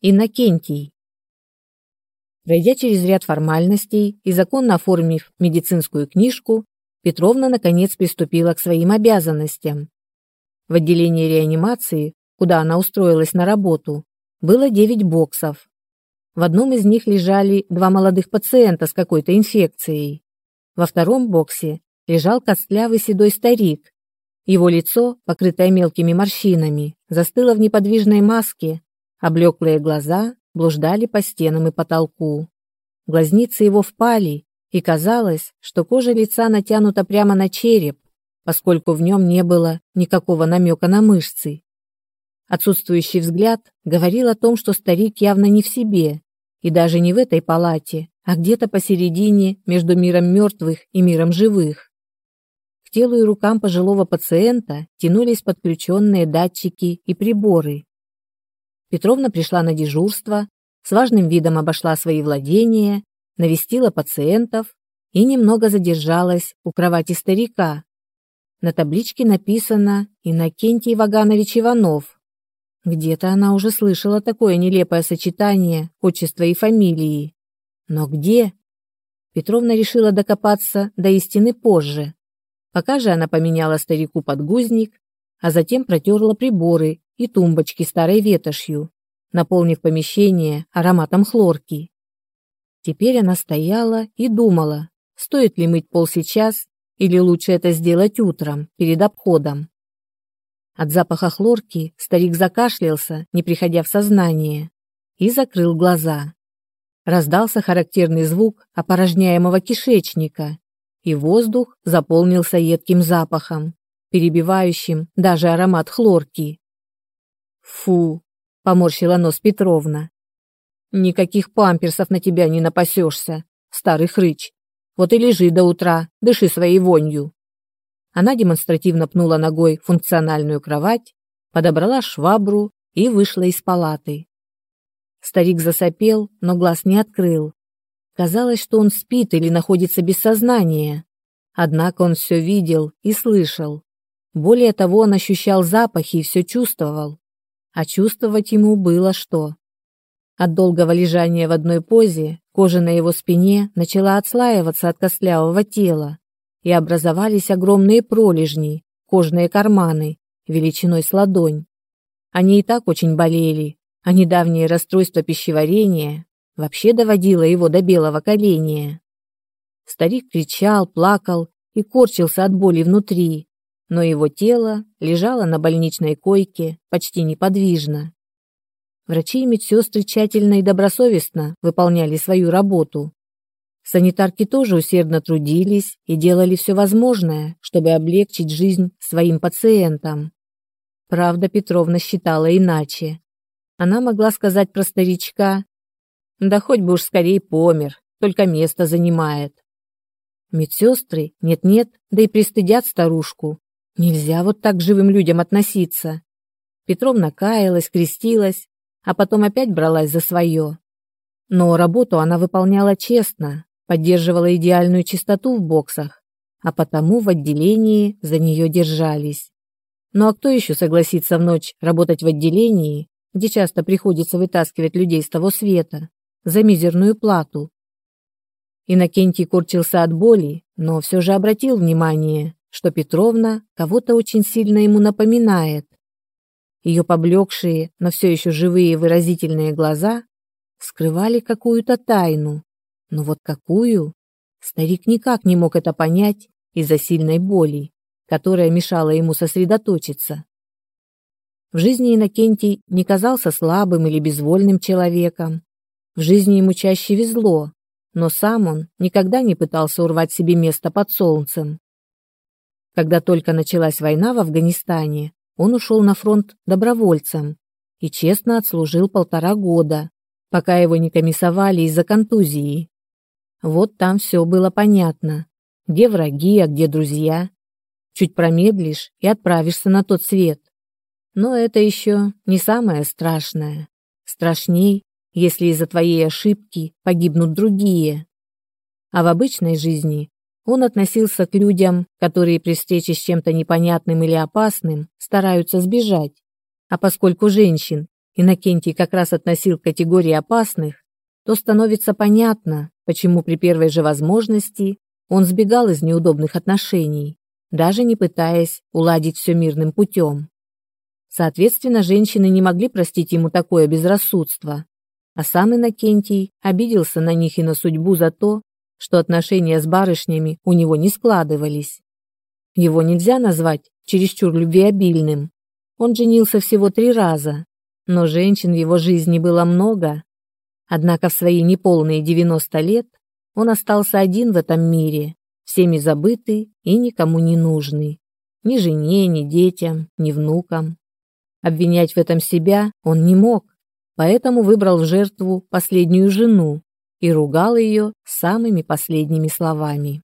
Иннокентий. Пройдя через ряд формальностей и законно оформив медицинскую книжку, Петровна наконец приступила к своим обязанностям. В отделении реанимации, куда она устроилась на работу, было 9 боксов. В одном из них лежали два молодых пациента с какой-то инфекцией. Во втором боксе лежал костлявый седой старик. Его лицо, покрытое мелкими морщинами, застыло в неподвижной маске, а блеклые глаза блуждали по стенам и потолку. Глазницы его впали, и казалось, что кожа лица натянута прямо на череп, поскольку в нем не было никакого намека на мышцы. Отсутствующий взгляд говорил о том, что старик явно не в себе, и даже не в этой палате, а где-то посередине между миром мертвых и миром живых. К телу и рукам пожилого пациента тянулись подключенные датчики и приборы, Петровна пришла на дежурство, с важным видом обошла свои владения, навестила пациентов и немного задержалась у кровати старика. На табличке написано «Иннокентий Ваганович Иванов». Где-то она уже слышала такое нелепое сочетание отчества и фамилии. Но где? Петровна решила докопаться до истины позже. Пока же она поменяла старику подгузник, а затем протерла приборы и тумбочки старой ветошью, наполнив помещение ароматом хлорки. Теперь она стояла и думала, стоит ли мыть пол сейчас или лучше это сделать утром, перед обходом. От запаха хлорки старик закашлялся, не приходя в сознание, и закрыл глаза. Раздался характерный звук опорожняемого кишечника, и воздух заполнился едким запахом, перебивающим даже аромат хлорки. Фу, поморщила нос Петровна. Никаких памперсов на тебя не напасешься, старый хрыч. Вот и лежи до утра, дыши своей вонью. Она демонстративно пнула ногой функциональную кровать, подобрала швабру и вышла из палаты. Старик засопел, но глаз не открыл. Казалось, что он спит или находится без сознания. Однако он все видел и слышал. Более того, он ощущал запахи и все чувствовал а чувствовать ему было что. От долгого лежания в одной позе кожа на его спине начала отслаиваться от костлявого тела, и образовались огромные пролежни, кожные карманы, величиной с ладонь. Они и так очень болели, а недавнее расстройство пищеварения вообще доводило его до белого коленя. Старик кричал, плакал и корчился от боли внутри, но его тело лежало на больничной койке почти неподвижно. Врачи и медсестры тщательно и добросовестно выполняли свою работу. Санитарки тоже усердно трудились и делали все возможное, чтобы облегчить жизнь своим пациентам. Правда, Петровна считала иначе. Она могла сказать про старичка, да хоть бы уж скорее помер, только место занимает. Медсестры, нет-нет, да и пристыдят старушку, Нельзя вот так к живым людям относиться. Петровна каялась, крестилась, а потом опять бралась за свое. Но работу она выполняла честно, поддерживала идеальную чистоту в боксах, а потому в отделении за нее держались. Ну а кто еще согласится в ночь работать в отделении, где часто приходится вытаскивать людей с того света, за мизерную плату? Иннокентий корчился от боли, но все же обратил внимание, что Петровна кого-то очень сильно ему напоминает. Ее поблекшие, но все еще живые выразительные глаза скрывали какую-то тайну. Но вот какую? Старик никак не мог это понять из-за сильной боли, которая мешала ему сосредоточиться. В жизни Иннокентий не казался слабым или безвольным человеком. В жизни ему чаще везло, но сам он никогда не пытался урвать себе место под солнцем. Когда только началась война в Афганистане, он ушел на фронт добровольцем и честно отслужил полтора года, пока его не комиссовали из-за контузии. Вот там все было понятно. Где враги, а где друзья. Чуть промедлишь и отправишься на тот свет. Но это еще не самое страшное. Страшней, если из-за твоей ошибки погибнут другие. А в обычной жизни он относился к людям, которые при встрече с чем-то непонятным или опасным стараются сбежать. А поскольку женщин Иннокентий как раз относил к категории опасных, то становится понятно, почему при первой же возможности он сбегал из неудобных отношений, даже не пытаясь уладить все мирным путем. Соответственно, женщины не могли простить ему такое безрассудство, а сам Иннокентий обиделся на них и на судьбу за то, что отношения с барышнями у него не складывались. Его нельзя назвать чересчур любвеобильным. Он женился всего три раза, но женщин в его жизни было много. Однако в свои неполные 90 лет он остался один в этом мире, всеми забытый и никому не нужный. Ни жене, ни детям, ни внукам. Обвинять в этом себя он не мог, поэтому выбрал в жертву последнюю жену и ругал ее самыми последними словами.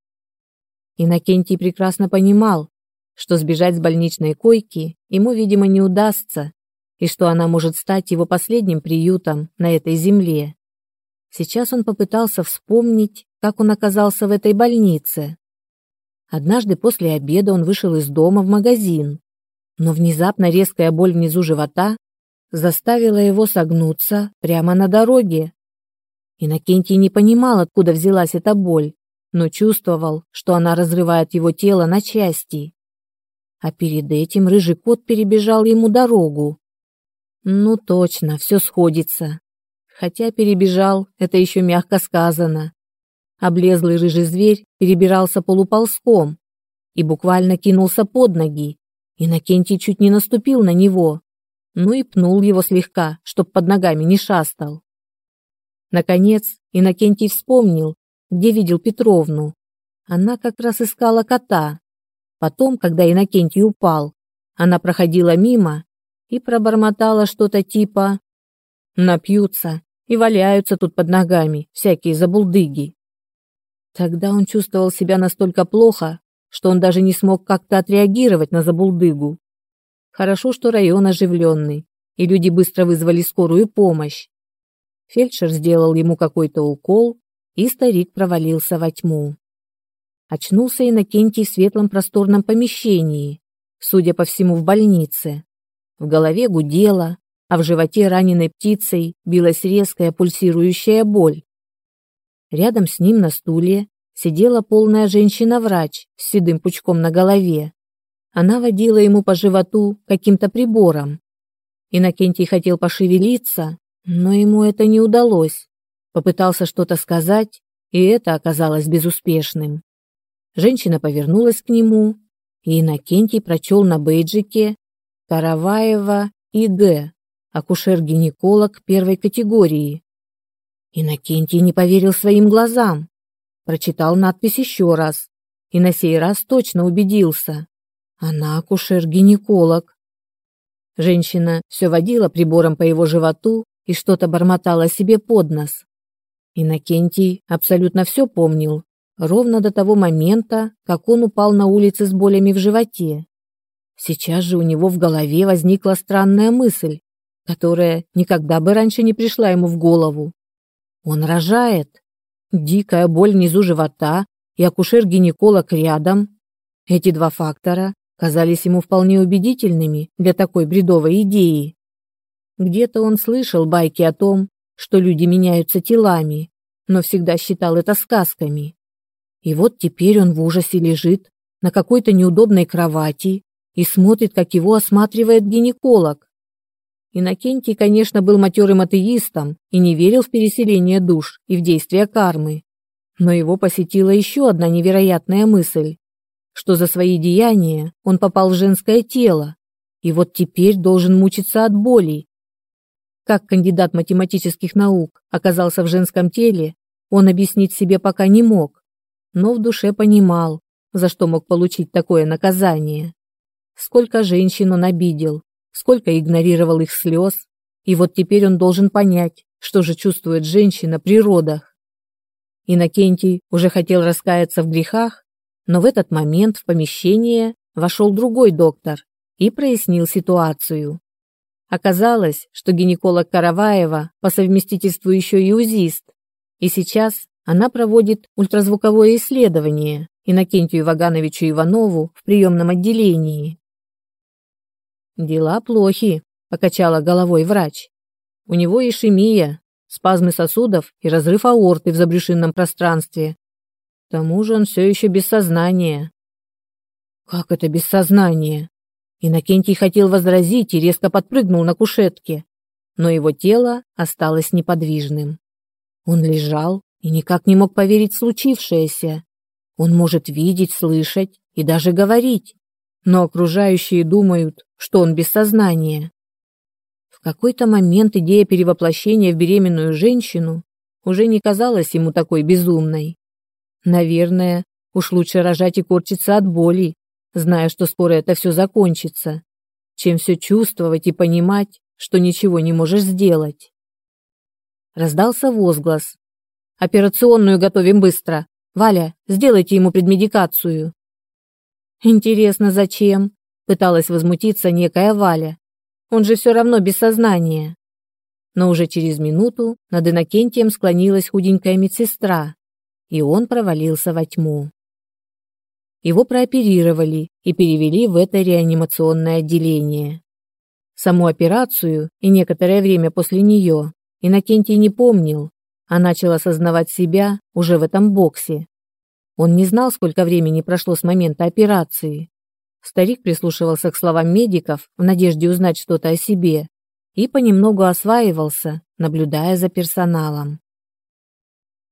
Иннокентий прекрасно понимал, что сбежать с больничной койки ему, видимо, не удастся, и что она может стать его последним приютом на этой земле. Сейчас он попытался вспомнить, как он оказался в этой больнице. Однажды после обеда он вышел из дома в магазин, но внезапно резкая боль внизу живота заставила его согнуться прямо на дороге. Иннокентий не понимал, откуда взялась эта боль, но чувствовал, что она разрывает его тело на части. А перед этим рыжий кот перебежал ему дорогу. Ну точно, все сходится. Хотя перебежал, это еще мягко сказано. Облезлый рыжий зверь перебирался полуползком и буквально кинулся под ноги. Иннокентий чуть не наступил на него, ну и пнул его слегка, чтоб под ногами не шастал. Наконец, Иннокентий вспомнил, где видел Петровну. Она как раз искала кота. Потом, когда Иннокентий упал, она проходила мимо и пробормотала что-то типа «Напьются и валяются тут под ногами всякие забулдыги». Тогда он чувствовал себя настолько плохо, что он даже не смог как-то отреагировать на забулдыгу. Хорошо, что район оживленный, и люди быстро вызвали скорую помощь. Фельдшер сделал ему какой-то укол, и старик провалился во тьму. Очнулся Иннокентий в светлом просторном помещении, судя по всему, в больнице. В голове гудело, а в животе раненой птицей билась резкая пульсирующая боль. Рядом с ним на стуле сидела полная женщина-врач с седым пучком на голове. Она водила ему по животу каким-то прибором. Иннокентий хотел пошевелиться, но ему это не удалось. Попытался что-то сказать, и это оказалось безуспешным. Женщина повернулась к нему, и Иннокентий прочел на бейджике «Караваева И.Г. Акушер-гинеколог первой категории». Иннокентий не поверил своим глазам. Прочитал надпись еще раз, и на сей раз точно убедился. Она акушер-гинеколог. Женщина все водила прибором по его животу и что-то бормотала себе под нос. Иннокентий абсолютно все помнил, ровно до того момента, как он упал на улице с болями в животе. Сейчас же у него в голове возникла странная мысль, которая никогда бы раньше не пришла ему в голову. Он рожает. Дикая боль внизу живота и акушер-гинеколог рядом. Эти два фактора казались ему вполне убедительными для такой бредовой идеи. Где-то он слышал байки о том, что люди меняются телами, но всегда считал это сказками. И вот теперь он в ужасе лежит на какой-то неудобной кровати и смотрит, как его осматривает гинеколог. Иннокентий, конечно, был матерым атеистом и не верил в переселение душ и в действия кармы. Но его посетила еще одна невероятная мысль, что за свои деяния он попал в женское тело, и вот теперь должен мучиться от боли, как кандидат математических наук оказался в женском теле, он объяснить себе пока не мог, но в душе понимал, за что мог получить такое наказание. Сколько женщин он обидел, сколько игнорировал их слез, и вот теперь он должен понять, что же чувствует женщина при родах. Иннокентий уже хотел раскаяться в грехах, но в этот момент в помещение вошел другой доктор и прояснил ситуацию. Оказалось, что гинеколог Караваева по совместительству еще и УЗИст, и сейчас она проводит ультразвуковое исследование Иннокентию Вагановичу Иванову в приемном отделении. «Дела плохи», – покачала головой врач. у него ишемия, спазмы сосудов и разрыв аорты в забрюшинном пространстве. К тому же он все еще без сознания. Как это без сознания? Иннокентий хотел возразить и резко подпрыгнул на кушетке, но его тело осталось неподвижным. Он лежал и никак не мог поверить в случившееся. Он может видеть, слышать и даже говорить, но окружающие думают, что он без сознания. В какой-то момент идея перевоплощения в беременную женщину уже не казалась ему такой безумной. Наверное, уж лучше рожать и корчиться от боли, зная, что скоро это все закончится, чем все чувствовать и понимать, что ничего не можешь сделать. Раздался возглас. «Операционную готовим быстро. Валя, сделайте ему предмедикацию». «Интересно, зачем?» — пыталась возмутиться некая Валя. «Он же все равно без сознания». Но уже через минуту над Иннокентием склонилась худенькая медсестра, и он провалился во тьму. Его прооперировали и перевели в это реанимационное отделение. Саму операцию и некоторое время после нее Иннокентий не помнил, а начал осознавать себя уже в этом боксе. Он не знал, сколько времени прошло с момента операции. Старик прислушивался к словам медиков в надежде узнать что-то о себе и понемногу осваивался, наблюдая за персоналом.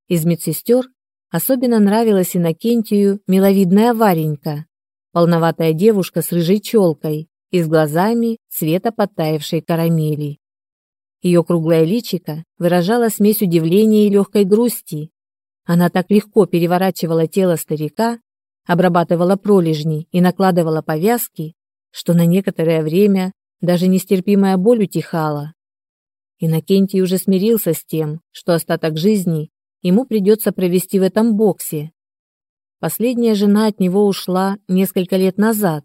Из медсестер особенно нравилась Иннокентию миловидная Варенька, полноватая девушка с рыжей челкой, и с глазами цвета подтаявшей карамели. Ее круглое личико выражало смесь удивления и легкой грусти. Она так легко переворачивала тело старика, обрабатывала пролежни и накладывала повязки, что на некоторое время даже нестерпимая боль утихала. Иннокентий уже смирился с тем, что остаток жизни ему придется провести в этом боксе. Последняя жена от него ушла несколько лет назад,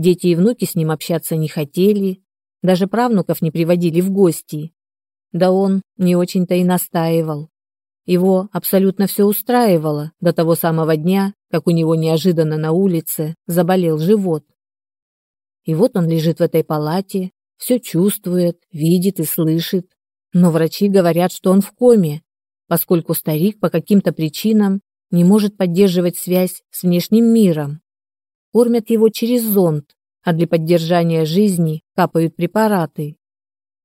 Дети и внуки с ним общаться не хотели, даже правнуков не приводили в гости. Да он не очень-то и настаивал. Его абсолютно все устраивало до того самого дня, как у него неожиданно на улице заболел живот. И вот он лежит в этой палате, все чувствует, видит и слышит, но врачи говорят, что он в коме, поскольку старик по каким-то причинам не может поддерживать связь с внешним миром кормят его через зонд, а для поддержания жизни капают препараты.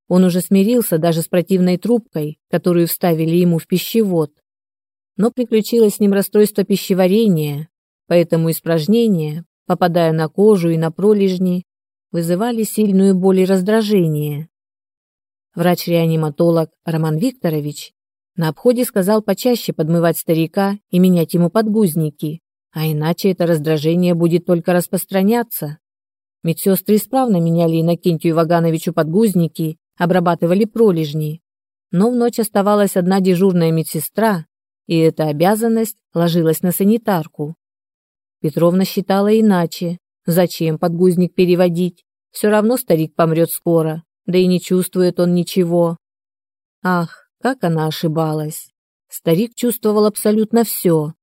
Он уже смирился даже с противной трубкой, которую вставили ему в пищевод. Но приключилось с ним расстройство пищеварения, поэтому испражнения, попадая на кожу и на пролежни, вызывали сильную боль и раздражение. Врач-реаниматолог Роман Викторович на обходе сказал почаще подмывать старика и менять ему подгузники, а иначе это раздражение будет только распространяться. Медсестры исправно меняли Иннокентию Вагановичу подгузники, обрабатывали пролежни. Но в ночь оставалась одна дежурная медсестра, и эта обязанность ложилась на санитарку. Петровна считала иначе. Зачем подгузник переводить? Все равно старик помрет скоро, да и не чувствует он ничего. Ах, как она ошибалась. Старик чувствовал абсолютно все,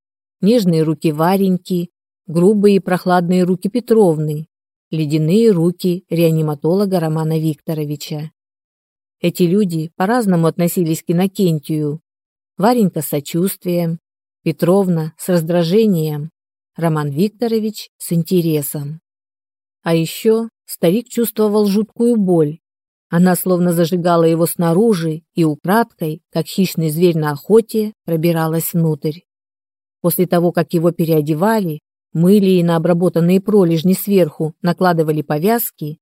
нежные руки Вареньки, грубые и прохладные руки Петровны, ледяные руки реаниматолога Романа Викторовича. Эти люди по-разному относились к Иннокентию. Варенька с сочувствием, Петровна с раздражением, Роман Викторович с интересом. А еще старик чувствовал жуткую боль. Она словно зажигала его снаружи и украдкой, как хищный зверь на охоте, пробиралась внутрь. После того, как его переодевали, мыли и на обработанные пролежни сверху накладывали повязки,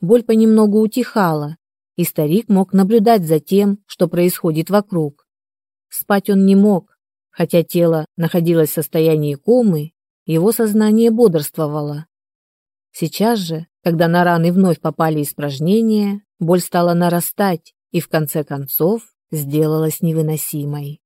боль понемногу утихала, и старик мог наблюдать за тем, что происходит вокруг. Спать он не мог, хотя тело находилось в состоянии комы, его сознание бодрствовало. Сейчас же, когда на раны вновь попали испражнения, боль стала нарастать и в конце концов сделалась невыносимой.